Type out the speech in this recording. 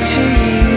记忆